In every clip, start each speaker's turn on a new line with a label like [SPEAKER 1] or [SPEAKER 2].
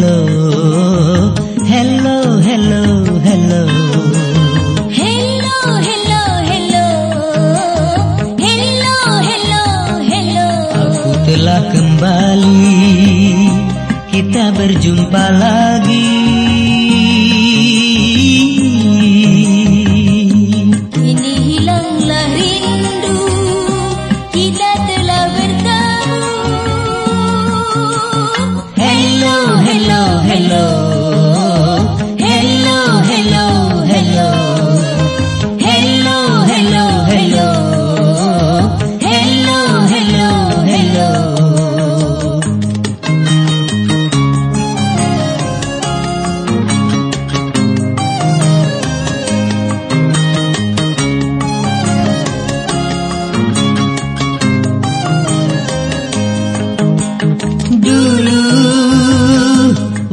[SPEAKER 1] hello, hello, hello, hello, hello.
[SPEAKER 2] Hello, hello, hello. Hello, hello, hello.
[SPEAKER 1] Aku telah kembali, kita berjumpa lagi.
[SPEAKER 2] Kini hilanglah rindu,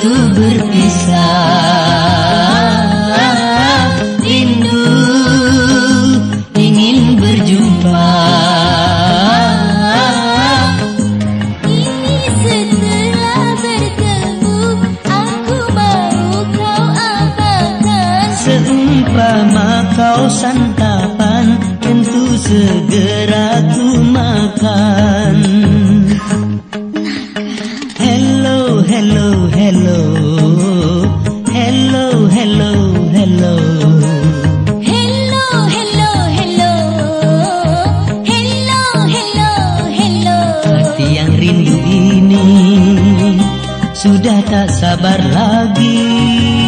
[SPEAKER 1] waktu berpisah. Rindu ingin berjumpa.
[SPEAKER 2] Kini setelah bertemu, aku mau kau apakan?
[SPEAKER 1] Seumpama kau santapan Tentu segera ku makan Sudah tak sabar lagi